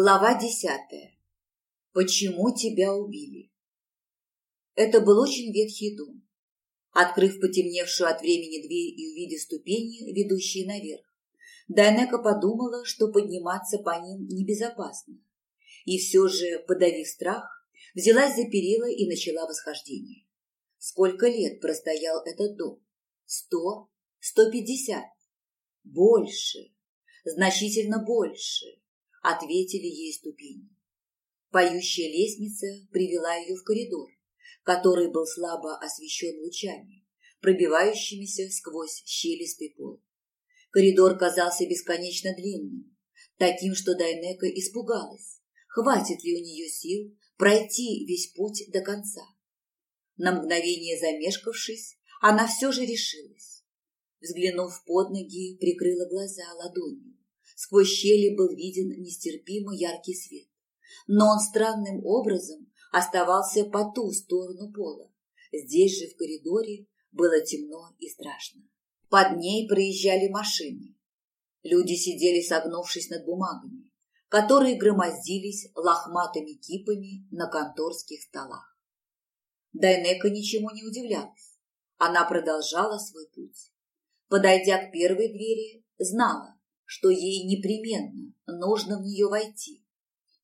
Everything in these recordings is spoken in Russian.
Глава десятая. Почему тебя убили? Это был очень ветхий дом. Открыв потемневшую от времени дверь и увидев ступени, ведущие наверх, Дайнека подумала, что подниматься по ним небезопасно. И все же, подавив страх, взялась за перила и начала восхождение. Сколько лет простоял этот дом? Сто? Сто пятьдесят? Больше. Значительно больше ответили ей ступени. Поющая лестница привела ее в коридор, который был слабо освещен лучами, пробивающимися сквозь щелистый пол. Коридор казался бесконечно длинным, таким, что Дайнека испугалась, хватит ли у нее сил пройти весь путь до конца. На мгновение замешкавшись, она все же решилась. Взглянув под ноги, прикрыла глаза ладонью. Сквозь щели был виден нестерпимо яркий свет. Но он странным образом оставался по ту сторону пола. Здесь же, в коридоре, было темно и страшно. Под ней проезжали машины. Люди сидели, согнувшись над бумагами, которые громоздились лохматыми кипами на конторских столах. Дайнека ничему не удивлялась. Она продолжала свой путь. Подойдя к первой двери, знала, что ей непременно нужно в нее войти.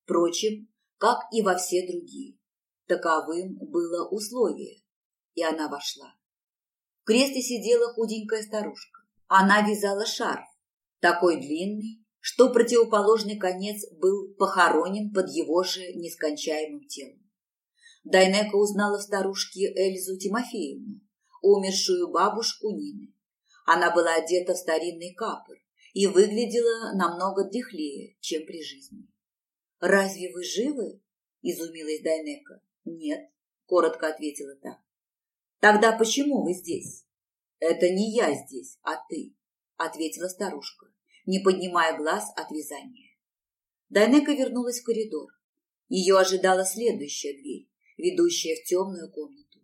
Впрочем, как и во все другие. Таковым было условие, и она вошла. В кресле сидела худенькая старушка. Она вязала шарф, такой длинный, что противоположный конец был похоронен под его же нескончаемым телом. Дайнека узнала в старушке Эльзу Тимофеевну, умершую бабушку Нины. Она была одета в старинный капор, и выглядела намного дряхлее, чем при жизни. «Разве вы живы?» – изумилась Дайнека. «Нет», – коротко ответила та. «Тогда почему вы здесь?» «Это не я здесь, а ты», – ответила старушка, не поднимая глаз от вязания. Дайнека вернулась в коридор. Ее ожидала следующая дверь, ведущая в темную комнату.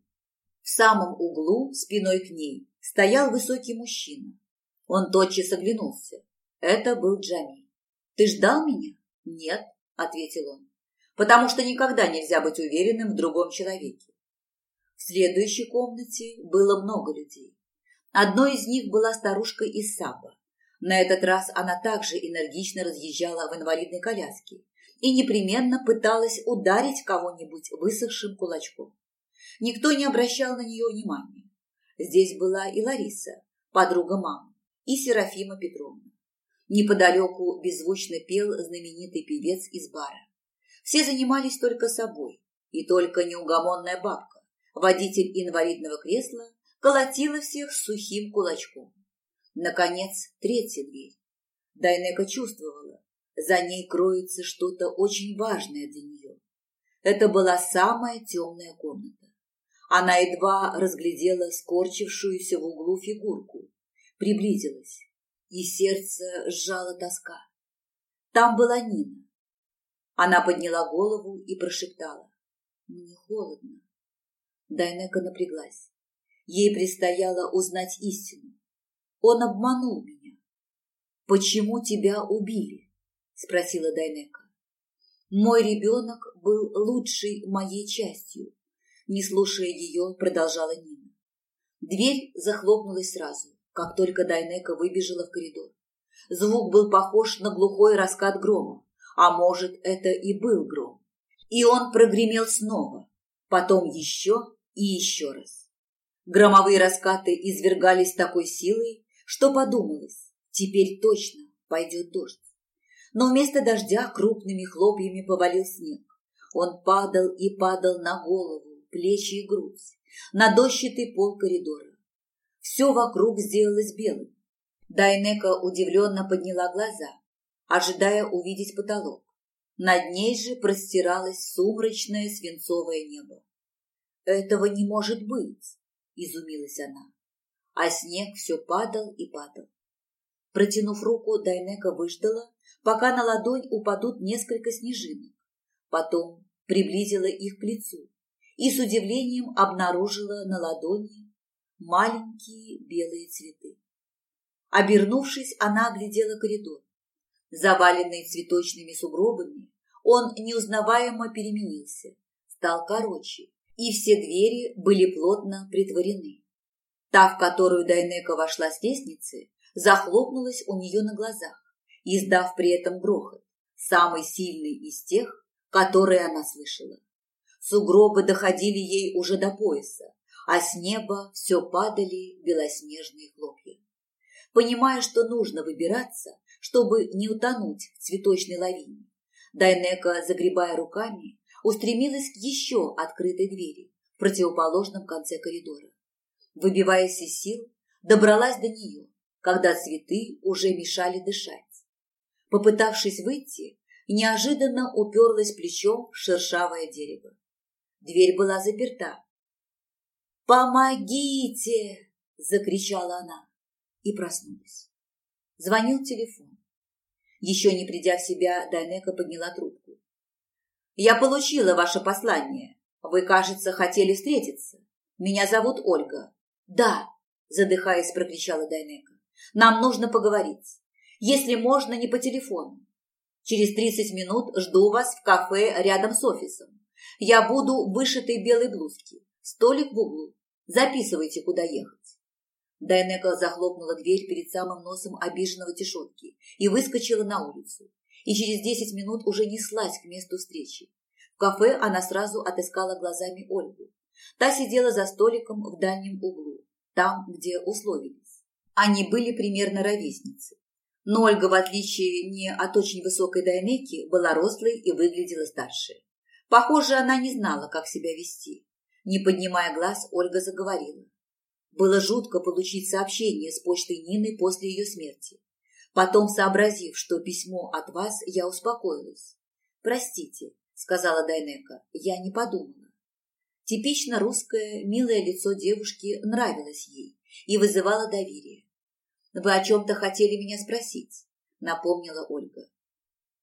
В самом углу, спиной к ней, стоял высокий мужчина он тотчас оглянулся. Это был Джамиль. «Ты ждал меня?» «Нет», — ответил он, «потому что никогда нельзя быть уверенным в другом человеке». В следующей комнате было много людей. Одной из них была старушка из Саба. На этот раз она также энергично разъезжала в инвалидной коляске и непременно пыталась ударить кого-нибудь высохшим кулачком. Никто не обращал на нее внимания. Здесь была и Лариса, подруга мамы и Серафима Петровна. Неподалеку беззвучно пел знаменитый певец из бара. Все занимались только собой, и только неугомонная бабка, водитель инвалидного кресла, колотила всех сухим кулачком. Наконец, третья дверь. Дайнека чувствовала, за ней кроется что-то очень важное для нее. Это была самая темная комната. Она едва разглядела скорчившуюся в углу фигурку, приблизилась, и сердце сжало тоска. Там была Нина. Она подняла голову и прошептала. «Мне холодно». Дайнека напряглась. Ей предстояло узнать истину. Он обманул меня. «Почему тебя убили?» – спросила Дайнека. «Мой ребенок был лучшей моей частью», – не слушая ее, продолжала Нина. Дверь захлопнулась сразу как только Дайнека выбежала в коридор. Звук был похож на глухой раскат грома, а может, это и был гром. И он прогремел снова, потом еще и еще раз. Громовые раскаты извергались такой силой, что подумалось, теперь точно пойдет дождь. Но вместо дождя крупными хлопьями повалил снег. Он падал и падал на голову, плечи и грудь, на дощатый пол коридора. Все вокруг сделалось белым. Дайнека удивленно подняла глаза, ожидая увидеть потолок. Над ней же простиралось сумрачное свинцовое небо. «Этого не может быть!» – изумилась она. А снег все падал и падал. Протянув руку, Дайнека выждала, пока на ладонь упадут несколько снежинок. Потом приблизила их к лицу и с удивлением обнаружила на ладони маленькие белые цветы. Обернувшись, она оглядела коридор. Заваленный цветочными сугробами, Он неузнаваемо переменился, стал короче, и все двери были плотно притворены. Та, в которую Дайнека вошла с лестницы, захлопнулась у нее на глазах, издав при этом грохот, самый сильный из тех, которые она слышала. Сугробы доходили ей уже до пояса, а с неба все падали белоснежные хлопья. Понимая, что нужно выбираться, чтобы не утонуть в цветочной лавине, Дайнека, загребая руками, устремилась к еще открытой двери в противоположном конце коридора. Выбиваясь из сил, добралась до нее, когда цветы уже мешали дышать. Попытавшись выйти, неожиданно уперлась плечом в шершавое дерево. Дверь была заперта. «Помогите!» – закричала она и проснулась. Звонил телефон. Еще не придя в себя, Дайнека подняла трубку. «Я получила ваше послание. Вы, кажется, хотели встретиться. Меня зовут Ольга». «Да», – задыхаясь, прокричала Дайнека. «Нам нужно поговорить. Если можно, не по телефону. Через тридцать минут жду вас в кафе рядом с офисом. Я буду в вышитой белой блузке. Столик в углу. Записывайте, куда ехать. Дайнека захлопнула дверь перед самым носом обиженного Тишотки и выскочила на улицу. И через десять минут уже неслась к месту встречи. В кафе она сразу отыскала глазами Ольгу. Та сидела за столиком в дальнем углу, там, где условились. Они были примерно ровесницы. Но Ольга, в отличие не от очень высокой Дайнеки, была рослой и выглядела старше. Похоже, она не знала, как себя вести. Не поднимая глаз, Ольга заговорила. Было жутко получить сообщение с почтой Нины после ее смерти. Потом, сообразив, что письмо от вас, я успокоилась. «Простите», — сказала Дайнека, — «я не подумала». Типично русское, милое лицо девушки нравилось ей и вызывало доверие. «Вы о чем-то хотели меня спросить», — напомнила Ольга.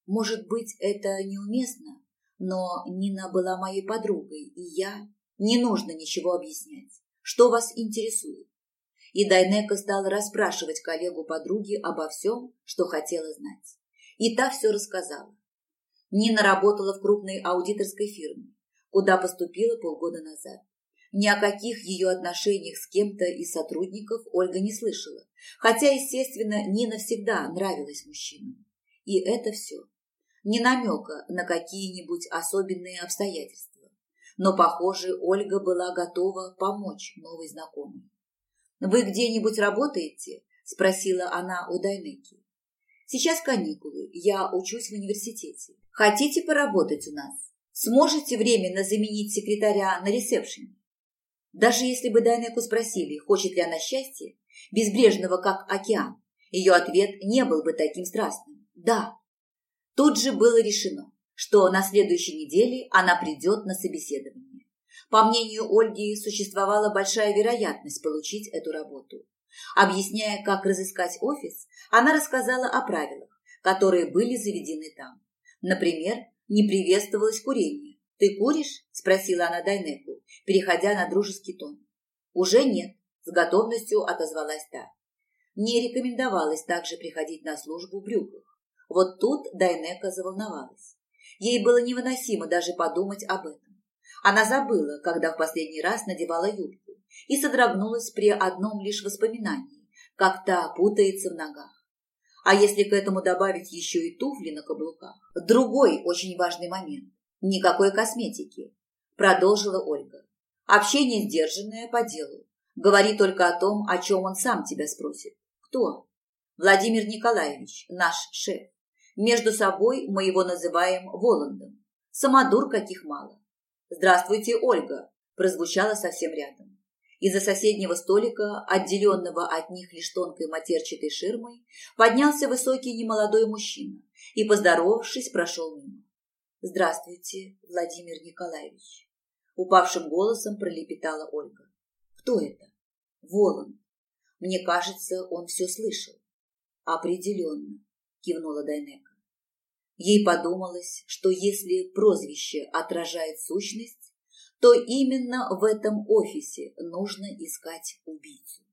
«Может быть, это неуместно, но Нина была моей подругой, и я... Не нужно ничего объяснять. Что вас интересует? И Дайнека стала расспрашивать коллегу подруги обо всем, что хотела знать. И та все рассказала. Нина работала в крупной аудиторской фирме, куда поступила полгода назад. Ни о каких ее отношениях с кем-то из сотрудников Ольга не слышала, хотя, естественно, Нина всегда нравилась мужчинам. И это все ни намека на какие-нибудь особенные обстоятельства. Но, похоже, Ольга была готова помочь новой знакомой. «Вы где-нибудь работаете?» – спросила она у Дайнеки. «Сейчас каникулы, я учусь в университете. Хотите поработать у нас? Сможете временно заменить секретаря на ресепшене?» Даже если бы Дайнеку спросили, хочет ли она счастья, безбрежного как океан, ее ответ не был бы таким страстным. «Да, Тут же было решено, что на следующей неделе она придет на собеседование. По мнению Ольги, существовала большая вероятность получить эту работу. Объясняя, как разыскать офис, она рассказала о правилах, которые были заведены там. Например, не приветствовалось курение. «Ты куришь?» – спросила она Дайнеку, переходя на дружеский тон. «Уже нет», – с готовностью отозвалась та. Не рекомендовалось также приходить на службу в брюках. Вот тут Дайнека заволновалась. Ей было невыносимо даже подумать об этом. Она забыла, когда в последний раз надевала юбку, и содрогнулась при одном лишь воспоминании, как та путается в ногах. А если к этому добавить еще и туфли на каблуках? Другой очень важный момент. Никакой косметики. Продолжила Ольга. Общение сдержанное по делу. Говори только о том, о чем он сам тебя спросит. Кто? Владимир Николаевич, наш шеф. Между собой мы его называем Воландом. Самодур каких мало. «Здравствуйте, Ольга!» прозвучало совсем рядом. Из-за соседнего столика, отделенного от них лишь тонкой матерчатой ширмой, поднялся высокий немолодой мужчина и, поздоровавшись, прошел мимо. «Здравствуйте, Владимир Николаевич!» Упавшим голосом пролепетала Ольга. «Кто это?» «Воланд. Мне кажется, он все слышал». «Определенно», кивнула Дайнека. Ей подумалось, что если прозвище отражает сущность, то именно в этом офисе нужно искать убийцу.